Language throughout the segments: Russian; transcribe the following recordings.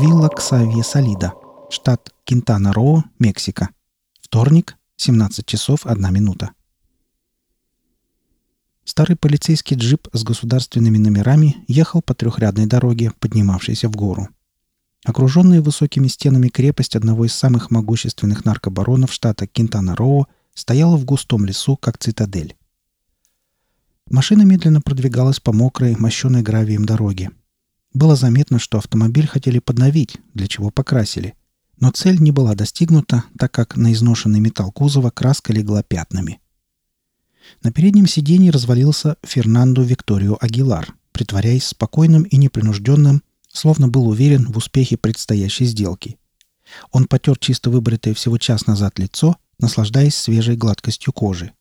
Вилла Ксавье Солида, штат Кинтана-Роо, Мексика. Вторник, 17 часов 1 минута. Старый полицейский джип с государственными номерами ехал по трехрядной дороге, поднимавшейся в гору. Окруженная высокими стенами крепость одного из самых могущественных наркобаронов штата Кинтана-Роо стояла в густом лесу, как цитадель. Машина медленно продвигалась по мокрой, мощенной гравием дороге. Было заметно, что автомобиль хотели подновить, для чего покрасили. Но цель не была достигнута, так как на изношенный металл кузова краска легла пятнами. На переднем сиденье развалился Фернандо Викторио Агилар, притворяясь спокойным и непринужденным, словно был уверен в успехе предстоящей сделки. Он потер чисто выбритое всего час назад лицо, наслаждаясь свежей гладкостью кожи.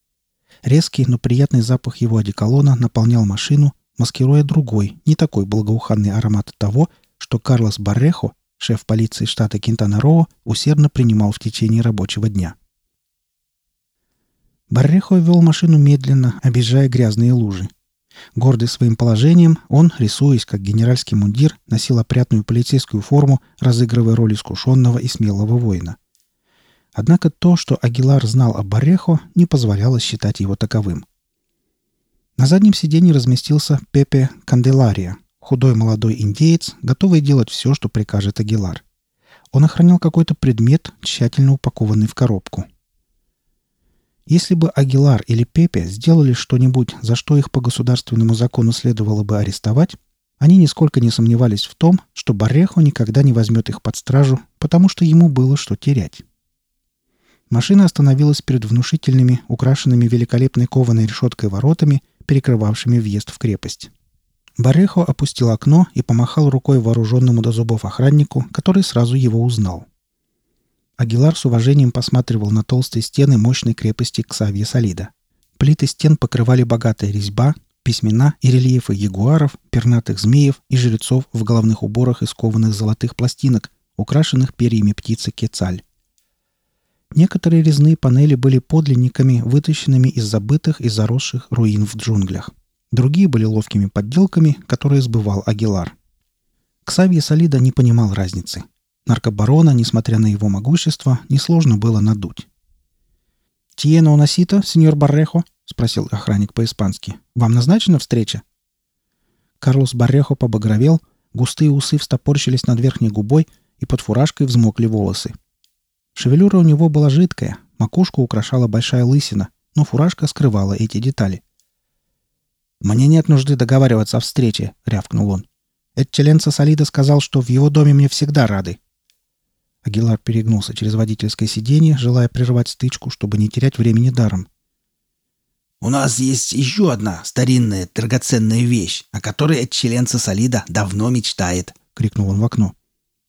Резкий, но приятный запах его одеколона наполнял машину, маскируя другой, не такой благоуханный аромат того, что Карлос Баррехо, шеф полиции штата Кинтана-Роо, усердно принимал в течение рабочего дня. Баррехо вел машину медленно, объезжая грязные лужи. Гордый своим положением, он, рисуясь как генеральский мундир, носил опрятную полицейскую форму, разыгрывая роль искушенного и смелого воина. Однако то, что Агилар знал о Баррехо, не позволяло считать его таковым. На заднем сиденье разместился Пепе Канделария, худой молодой индеец, готовый делать все, что прикажет Агилар. Он охранял какой-то предмет, тщательно упакованный в коробку. Если бы Агилар или Пепе сделали что-нибудь, за что их по государственному закону следовало бы арестовать, они нисколько не сомневались в том, что Баррехо никогда не возьмет их под стражу, потому что ему было что терять. Машина остановилась перед внушительными, украшенными великолепной кованой решеткой воротами, перекрывавшими въезд в крепость. Барехо опустил окно и помахал рукой вооруженному до зубов охраннику, который сразу его узнал. Агилар с уважением посматривал на толстые стены мощной крепости Ксавье Солида. Плиты стен покрывали богатая резьба, письмена и рельефы ягуаров, пернатых змеев и жрецов в головных уборах из кованых золотых пластинок, украшенных перьями птицы кецаль. Некоторые резные панели были подлинниками, вытащенными из забытых и заросших руин в джунглях. Другие были ловкими подделками, которые сбывал Агилар. Ксавье Солида не понимал разницы – Наркобарона, несмотря на его могущество, несложно было надуть. «Тиено Насита, сеньор Баррехо?» — спросил охранник по-испански. «Вам назначена встреча?» Карлос Баррехо побагровел, густые усы встопорщились над верхней губой, и под фуражкой взмокли волосы. Шевелюра у него была жидкая, макушку украшала большая лысина, но фуражка скрывала эти детали. «Мне нет нужды договариваться о встрече», — рявкнул он. «Эдчеленца Солида сказал, что в его доме мне всегда рады. Агилар перегнулся через водительское сиденье, желая прервать стычку, чтобы не терять времени даром. «У нас есть еще одна старинная драгоценная вещь, о которой отчеленца Солида давно мечтает», — крикнул он в окно.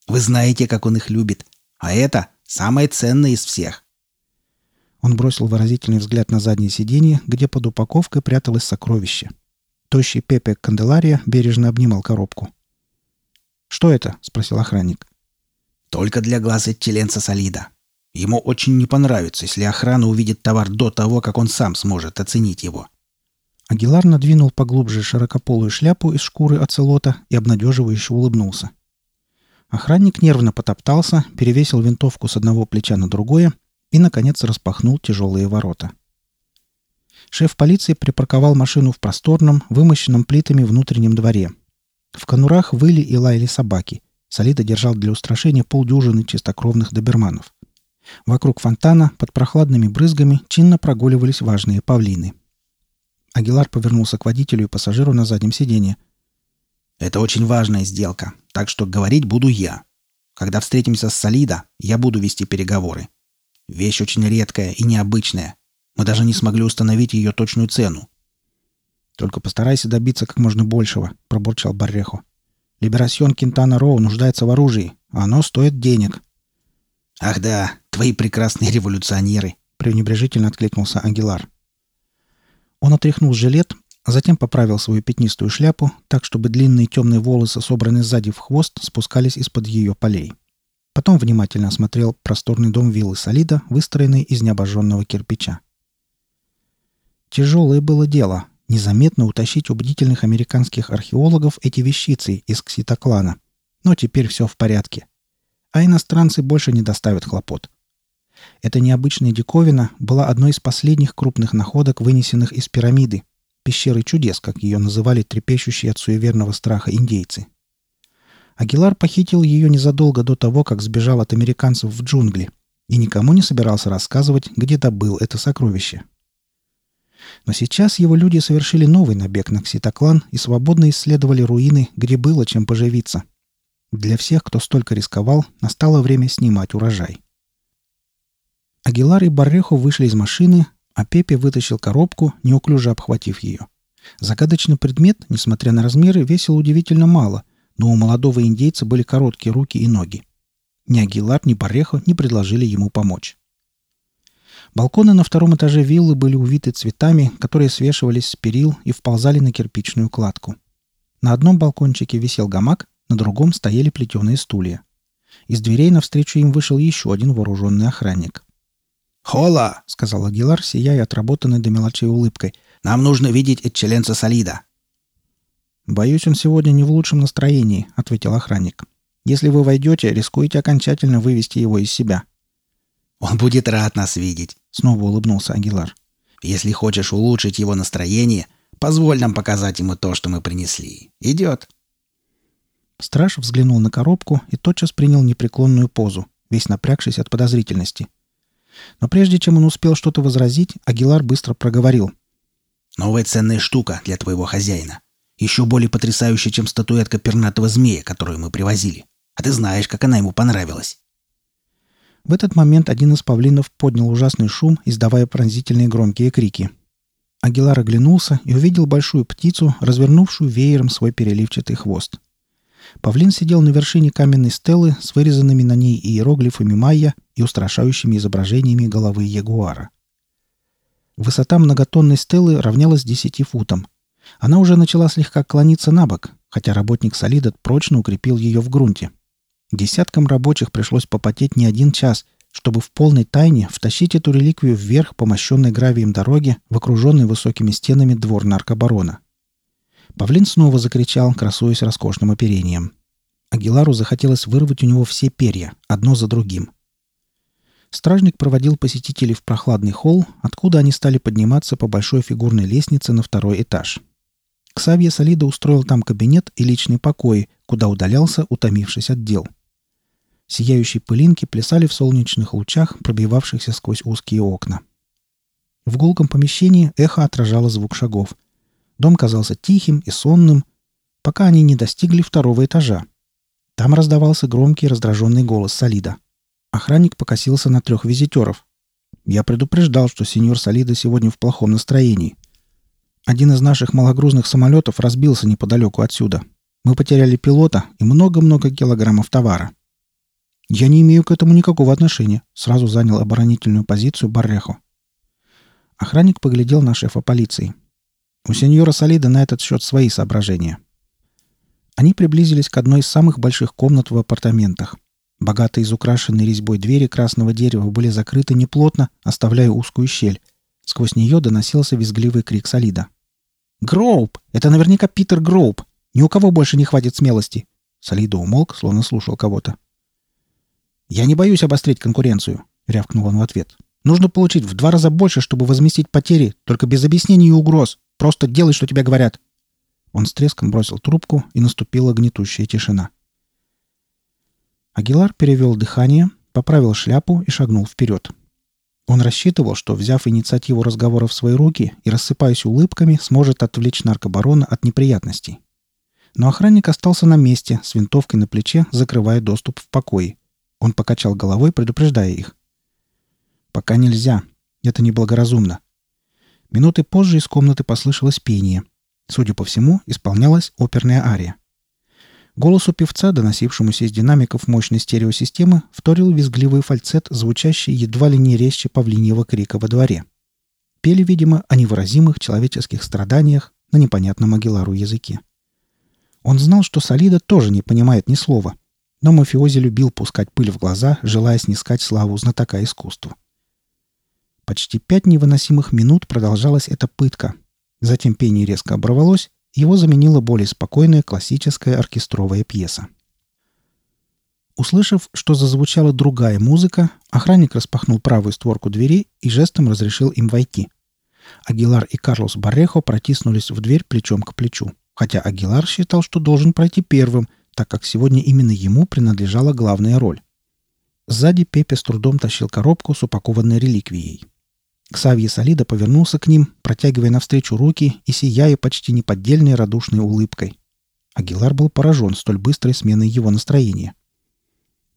«Вы знаете, как он их любит. А это самое ценное из всех». Он бросил выразительный взгляд на заднее сиденье, где под упаковкой пряталось сокровище. Тощий Пепе Канделария бережно обнимал коробку. «Что это?» — спросил охранник. Только для глаз Этчеленца Солида. Ему очень не понравится, если охрана увидит товар до того, как он сам сможет оценить его. Агилар надвинул поглубже широкополую шляпу из шкуры оцелота и обнадеживающе улыбнулся. Охранник нервно потоптался, перевесил винтовку с одного плеча на другое и, наконец, распахнул тяжелые ворота. Шеф полиции припарковал машину в просторном, вымощенном плитами внутреннем дворе. В конурах выли и лаяли собаки. Солида держал для устрашения полдюжины чистокровных доберманов. Вокруг фонтана под прохладными брызгами чинно прогуливались важные павлины. Агилар повернулся к водителю и пассажиру на заднем сиденье. «Это очень важная сделка, так что говорить буду я. Когда встретимся с Солида, я буду вести переговоры. Вещь очень редкая и необычная. Мы даже не смогли установить ее точную цену. «Только постарайся добиться как можно большего», — пробурчал Баррехо. Либерасьон Кентана Роу нуждается в оружии, а оно стоит денег». «Ах да, твои прекрасные революционеры!» — пренебрежительно откликнулся Агилар. Он отряхнул жилет, затем поправил свою пятнистую шляпу так, чтобы длинные темные волосы, собранные сзади в хвост, спускались из-под ее полей. Потом внимательно осмотрел просторный дом виллы Солида, выстроенный из необожженного кирпича. Тяжелое было дело, незаметно утащить у бдительных американских археологов эти вещицы из кситоклана. Но теперь все в порядке. А иностранцы больше не доставят хлопот. Эта необычная диковина была одной из последних крупных находок, вынесенных из пирамиды, пещеры чудес, как ее называли трепещущие от суеверного страха индейцы. Агилар похитил ее незадолго до того, как сбежал от американцев в джунгли, и никому не собирался рассказывать, где добыл это сокровище. Но сейчас его люди совершили новый набег на Кситоклан и свободно исследовали руины, где было чем поживиться. Для всех, кто столько рисковал, настало время снимать урожай. Агилар и Баррехо вышли из машины, а Пепе вытащил коробку, неуклюже обхватив ее. Загадочный предмет, несмотря на размеры, весил удивительно мало, но у молодого индейца были короткие руки и ноги. Ни Агилар, ни Баррехо не предложили ему помочь. Балконы на втором этаже виллы были увиты цветами, которые свешивались с перил и вползали на кирпичную кладку. На одном балкончике висел гамак, на другом стояли плетеные стулья. Из дверей навстречу им вышел еще один вооруженный охранник. «Хола!» — сказал Агилар, сияя отработанной до мелочей улыбкой. «Нам нужно видеть Этчеленца Солида!» «Боюсь, он сегодня не в лучшем настроении», — ответил охранник. «Если вы войдете, рискуете окончательно вывести его из себя». «Он будет рад нас видеть», — снова улыбнулся Агилар. «Если хочешь улучшить его настроение, позволь нам показать ему то, что мы принесли. Идет». Страж взглянул на коробку и тотчас принял непреклонную позу, весь напрягшись от подозрительности. Но прежде чем он успел что-то возразить, Агилар быстро проговорил. «Новая ценная штука для твоего хозяина. Еще более потрясающая, чем статуэтка пернатого змея, которую мы привозили. А ты знаешь, как она ему понравилась». В этот момент один из павлинов поднял ужасный шум, издавая пронзительные громкие крики. Агилар оглянулся и увидел большую птицу, развернувшую веером свой переливчатый хвост. Павлин сидел на вершине каменной стелы с вырезанными на ней иероглифами майя и устрашающими изображениями головы ягуара. Высота многотонной стелы равнялась десяти футам. Она уже начала слегка клониться на бок, хотя работник Солидат прочно укрепил ее в грунте. Десяткам рабочих пришлось попотеть не один час, чтобы в полной тайне втащить эту реликвию вверх по мощенной гравием дороге в окруженный высокими стенами двор наркобарона. Павлин снова закричал, красуясь роскошным оперением. Агилару захотелось вырвать у него все перья, одно за другим. Стражник проводил посетителей в прохладный холл, откуда они стали подниматься по большой фигурной лестнице на второй этаж. Ксавье Солида устроил там кабинет и личный покой, куда удалялся, утомившись от дел. Сияющие пылинки плясали в солнечных лучах, пробивавшихся сквозь узкие окна. В гулком помещении эхо отражало звук шагов. Дом казался тихим и сонным, пока они не достигли второго этажа. Там раздавался громкий раздраженный голос Солида. Охранник покосился на трех визитеров. «Я предупреждал, что сеньор Солида сегодня в плохом настроении. Один из наших малогрузных самолетов разбился неподалеку отсюда. Мы потеряли пилота и много-много килограммов товара. Я не имею к этому никакого отношения, сразу занял оборонительную позицию Баррехо. Охранник поглядел на шефа полиции. У сеньора Солида на этот счет свои соображения. Они приблизились к одной из самых больших комнат в апартаментах. Богато изукрашенные резьбой двери красного дерева были закрыты неплотно, оставляя узкую щель. Сквозь нее доносился визгливый крик Солида. «Гроуп! Это наверняка Питер Гроуп! Ни у кого больше не хватит смелости!» Солидо умолк, словно слушал кого-то. «Я не боюсь обострить конкуренцию», — рявкнул он в ответ. «Нужно получить в два раза больше, чтобы возместить потери, только без объяснений и угроз. Просто делай, что тебе говорят». Он с треском бросил трубку, и наступила гнетущая тишина. Агилар перевел дыхание, поправил шляпу и шагнул вперед. Он рассчитывал, что, взяв инициативу разговора в свои руки и рассыпаясь улыбками, сможет отвлечь наркобарона от неприятностей. Но охранник остался на месте, с винтовкой на плече, закрывая доступ в покой. Он покачал головой, предупреждая их. «Пока нельзя. Это неблагоразумно». Минуты позже из комнаты послышалось пение. Судя по всему, исполнялась оперная ария. Голосу певца, доносившемуся из динамиков мощной стереосистемы, вторил визгливый фальцет, звучащий едва ли не резче павлиньего крика во дворе. Пели, видимо, о невыразимых человеческих страданиях на непонятном Агилару языке. Он знал, что Солида тоже не понимает ни слова, но мафиози любил пускать пыль в глаза, желая снискать славу знатока искусства. Почти пять невыносимых минут продолжалась эта пытка. Затем пение резко оборвалось, его заменила более спокойная классическая оркестровая пьеса. Услышав, что зазвучала другая музыка, охранник распахнул правую створку двери и жестом разрешил им войти. Агилар и Карлос Баррехо протиснулись в дверь плечом к плечу, хотя Агилар считал, что должен пройти первым, так как сегодня именно ему принадлежала главная роль. Сзади Пепе с трудом тащил коробку с упакованной реликвией. Ксавье Солида повернулся к ним, протягивая навстречу руки и сияя почти неподдельной радушной улыбкой. Агилар был поражен столь быстрой сменой его настроения.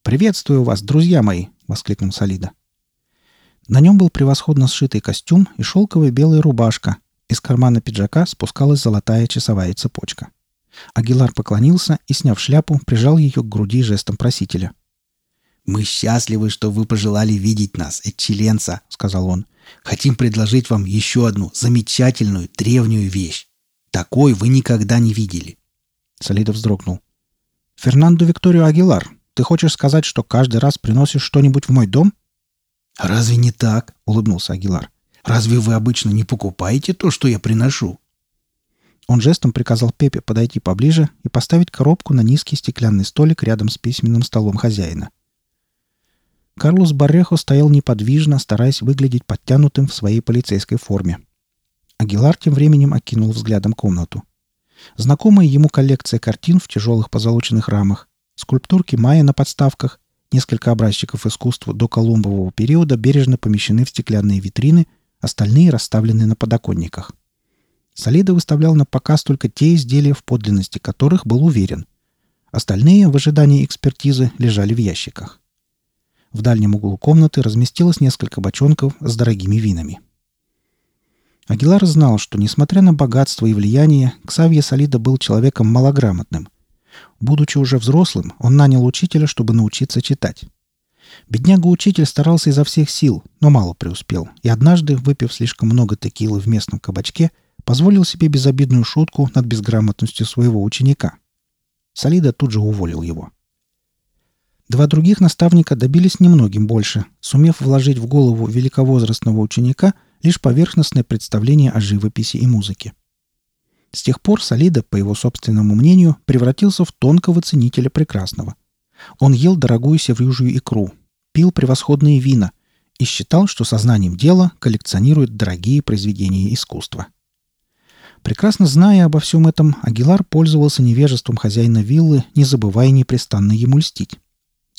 «Приветствую вас, друзья мои!» — воскликнул Солида. На нем был превосходно сшитый костюм и шелковая белая рубашка. Из кармана пиджака спускалась золотая часовая цепочка. Агилар поклонился и, сняв шляпу, прижал ее к груди жестом просителя. «Мы счастливы, что вы пожелали видеть нас, Эчеленца», — сказал он. «Хотим предложить вам еще одну замечательную древнюю вещь. Такой вы никогда не видели». Солидов вздрогнул. «Фернандо Викторио Агилар, ты хочешь сказать, что каждый раз приносишь что-нибудь в мой дом?» «Разве не так?» — улыбнулся Агилар. «Разве вы обычно не покупаете то, что я приношу?» Он жестом приказал Пепе подойти поближе и поставить коробку на низкий стеклянный столик рядом с письменным столом хозяина. Карлос Баррехо стоял неподвижно, стараясь выглядеть подтянутым в своей полицейской форме. Агилар тем временем окинул взглядом комнату. Знакомая ему коллекция картин в тяжелых позолоченных рамах, Скульптурки майя на подставках, несколько образчиков искусства до колумбового периода бережно помещены в стеклянные витрины, остальные расставлены на подоконниках. Солида выставлял на показ только те изделия, в подлинности которых был уверен. Остальные, в ожидании экспертизы, лежали в ящиках. В дальнем углу комнаты разместилось несколько бочонков с дорогими винами. Агилар знал, что, несмотря на богатство и влияние, Ксавье Солида был человеком малограмотным – Будучи уже взрослым, он нанял учителя, чтобы научиться читать. Бедняга-учитель старался изо всех сил, но мало преуспел, и однажды, выпив слишком много текилы в местном кабачке, позволил себе безобидную шутку над безграмотностью своего ученика. Солида тут же уволил его. Два других наставника добились немногим больше, сумев вложить в голову великовозрастного ученика лишь поверхностное представление о живописи и музыке. С тех пор Солида, по его собственному мнению, превратился в тонкого ценителя прекрасного. Он ел дорогую севрюжью икру, пил превосходные вина и считал, что сознанием дела коллекционирует дорогие произведения искусства. Прекрасно зная обо всем этом, Агилар пользовался невежеством хозяина виллы, не забывая непрестанно ему льстить.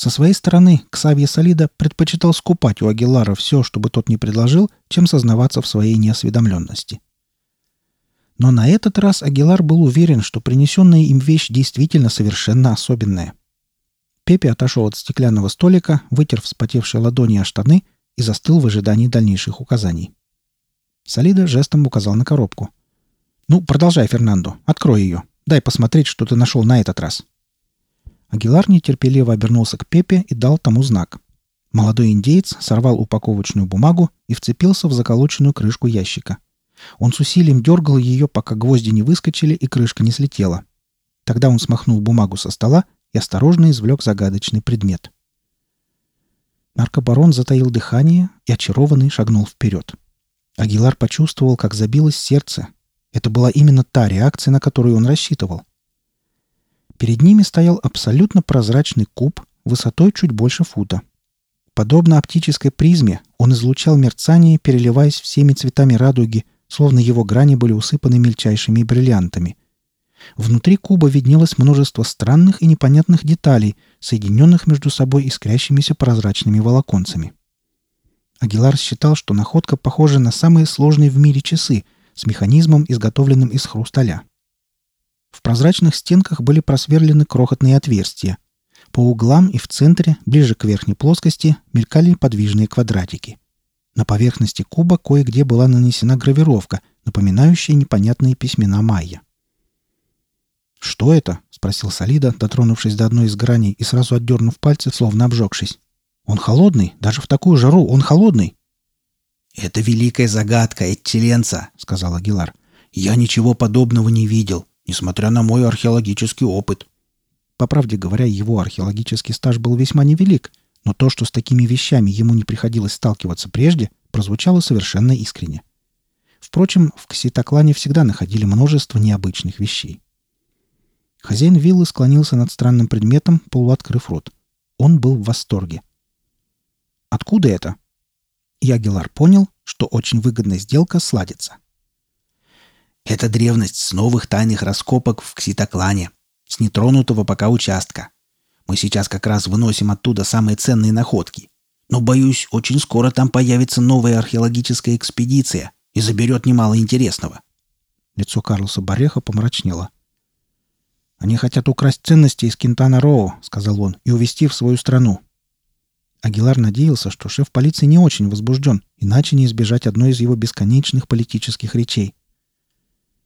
Со своей стороны, Ксавье Солида предпочитал скупать у Агилара все, что бы тот ни предложил, чем сознаваться в своей неосведомленности – но на этот раз Агилар был уверен, что принесенная им вещь действительно совершенно особенная. Пепе отошел от стеклянного столика, вытер вспотевшие ладони о штаны и застыл в ожидании дальнейших указаний. Солида жестом указал на коробку. «Ну, продолжай, Фернандо. Открой ее. Дай посмотреть, что ты нашел на этот раз». Агилар нетерпеливо обернулся к Пепе и дал тому знак. Молодой индеец сорвал упаковочную бумагу и вцепился в заколоченную крышку ящика – он с усилием дергал ее, пока гвозди не выскочили и крышка не слетела. Тогда он смахнул бумагу со стола и осторожно извлек загадочный предмет. Наркобарон затаил дыхание и очарованный шагнул вперед. Агилар почувствовал, как забилось сердце. Это была именно та реакция, на которую он рассчитывал. Перед ними стоял абсолютно прозрачный куб высотой чуть больше фута. Подобно оптической призме, он излучал мерцание, переливаясь всеми цветами радуги, словно его грани были усыпаны мельчайшими бриллиантами. Внутри куба виднелось множество странных и непонятных деталей, соединенных между собой искрящимися прозрачными волоконцами. Агилар считал, что находка похожа на самые сложные в мире часы с механизмом, изготовленным из хрусталя. В прозрачных стенках были просверлены крохотные отверстия. По углам и в центре, ближе к верхней плоскости, мелькали подвижные квадратики. На поверхности куба кое-где была нанесена гравировка, напоминающая непонятные письмена майя. «Что это?» — спросил Солида, дотронувшись до одной из граней и сразу отдернув пальцы, словно обжегшись. «Он холодный? Даже в такую жару он холодный!» «Это великая загадка Эттеленца», — сказал Агилар. «Я ничего подобного не видел, несмотря на мой археологический опыт». По правде говоря, его археологический стаж был весьма невелик, но то, что с такими вещами ему не приходилось сталкиваться прежде, прозвучало совершенно искренне. Впрочем, в Кситоклане всегда находили множество необычных вещей. Хозяин виллы склонился над странным предметом, полуоткрыв рот. Он был в восторге. Откуда это? И Агилар понял, что очень выгодная сделка сладится. Это древность с новых тайных раскопок в Кситоклане, с нетронутого пока участка. Мы сейчас как раз выносим оттуда самые ценные находки. Но, боюсь, очень скоро там появится новая археологическая экспедиция и заберет немало интересного. Лицо Карлоса Бареха помрачнело. «Они хотят украсть ценности из Кентана Роу», — сказал он, — «и увезти в свою страну». Агилар надеялся, что шеф полиции не очень возбужден, иначе не избежать одной из его бесконечных политических речей.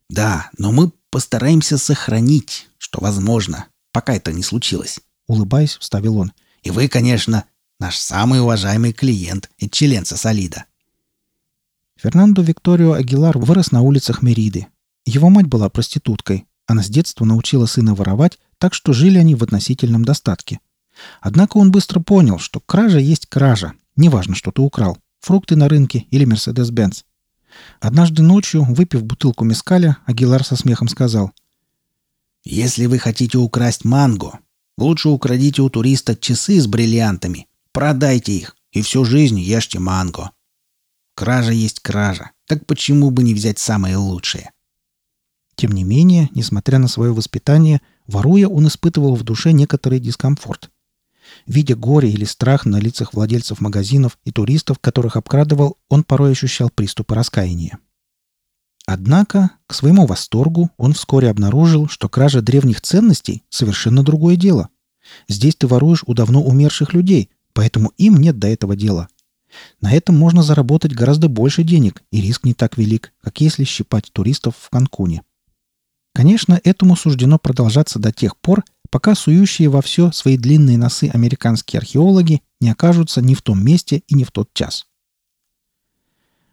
«Да, но мы постараемся сохранить, что возможно, пока это не случилось», — улыбаясь, вставил он. «И вы, конечно, наш самый уважаемый клиент и членца Солида». Фернандо Викторио Агилар вырос на улицах Мериды. Его мать была проституткой. Она с детства научила сына воровать, так что жили они в относительном достатке. Однако он быстро понял, что кража есть кража, неважно, что ты украл, фрукты на рынке или Мерседес-Бенц. Однажды ночью, выпив бутылку мескаля, Агилар со смехом сказал, «Если вы хотите украсть манго, лучше украдите у туриста часы с бриллиантами, продайте их, и всю жизнь ешьте манго. Кража есть кража, так почему бы не взять самое лучшее?» Тем не менее, несмотря на свое воспитание, воруя, он испытывал в душе некоторый дискомфорт. Видя горе или страх на лицах владельцев магазинов и туристов, которых обкрадывал, он порой ощущал приступы раскаяния. Однако, к своему восторгу, он вскоре обнаружил, что кража древних ценностей – совершенно другое дело. Здесь ты воруешь у давно умерших людей, поэтому им нет до этого дела. На этом можно заработать гораздо больше денег, и риск не так велик, как если щипать туристов в Канкуне. Конечно, этому суждено продолжаться до тех пор, пока сующие во все свои длинные носы американские археологи не окажутся ни в том месте и не в тот час.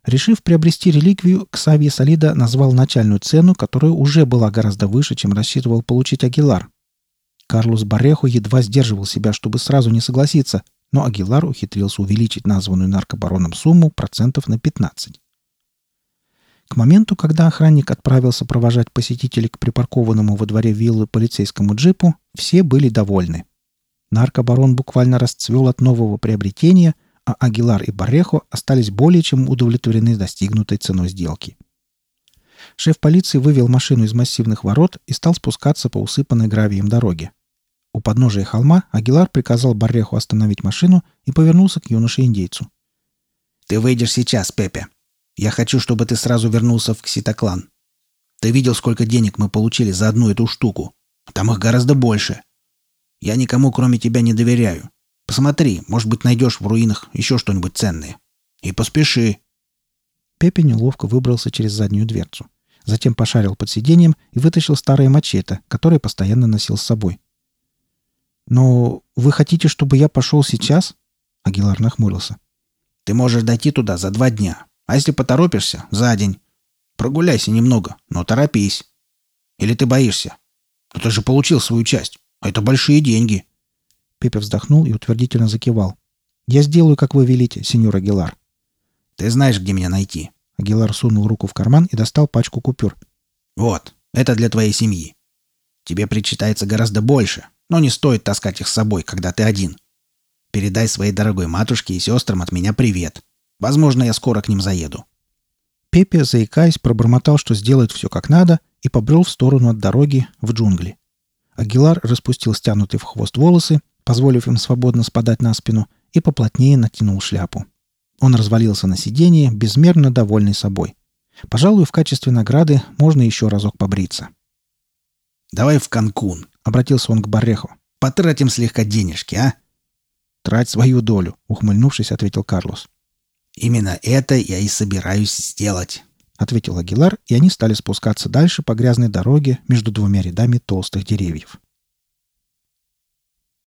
Решив приобрести реликвию, Ксавье Солида назвал начальную цену, которая уже была гораздо выше, чем рассчитывал получить Агилар. Карлос Бареху едва сдерживал себя, чтобы сразу не согласиться, но Агилар ухитрился увеличить названную наркобароном сумму процентов на 15. К моменту, когда охранник отправился провожать посетителей к припаркованному во дворе виллы полицейскому джипу, все были довольны. Наркобарон буквально расцвел от нового приобретения, а Агилар и Баррехо остались более чем удовлетворены достигнутой ценой сделки. Шеф полиции вывел машину из массивных ворот и стал спускаться по усыпанной гравием дороге. У подножия холма Агилар приказал Барреху остановить машину и повернулся к юноше-индейцу. «Ты выйдешь сейчас, Пепе. Я хочу, чтобы ты сразу вернулся в Кситоклан. Ты видел, сколько денег мы получили за одну эту штуку? Там их гораздо больше. Я никому, кроме тебя, не доверяю. Посмотри, может быть, найдешь в руинах еще что-нибудь ценное. И поспеши». Пепе неловко выбрался через заднюю дверцу. Затем пошарил под сиденьем и вытащил старое мачете, которое постоянно носил с собой. «Но вы хотите, чтобы я пошел сейчас?» Агилар нахмурился. «Ты можешь дойти туда за два дня. А если поторопишься, за день. Прогуляйся немного, но торопись. Или ты боишься? Но ты же получил свою часть. А это большие деньги. Пепе вздохнул и утвердительно закивал. «Я сделаю, как вы велите, сеньор Агилар». «Ты знаешь, где меня найти». Агилар сунул руку в карман и достал пачку купюр. «Вот, это для твоей семьи. Тебе причитается гораздо больше, но не стоит таскать их с собой, когда ты один. Передай своей дорогой матушке и сестрам от меня привет. Возможно, я скоро к ним заеду». Пепе, заикаясь, пробормотал, что сделает все как надо, и побрел в сторону от дороги в джунгли. Агилар распустил стянутые в хвост волосы, позволив им свободно спадать на спину, и поплотнее натянул шляпу. Он развалился на сиденье, безмерно довольный собой. Пожалуй, в качестве награды можно еще разок побриться. «Давай в Канкун», — обратился он к Барреху. «Потратим слегка денежки, а?» «Трать свою долю», — ухмыльнувшись, ответил Карлос. «Именно это я и собираюсь сделать», — ответил Агилар, и они стали спускаться дальше по грязной дороге между двумя рядами толстых деревьев.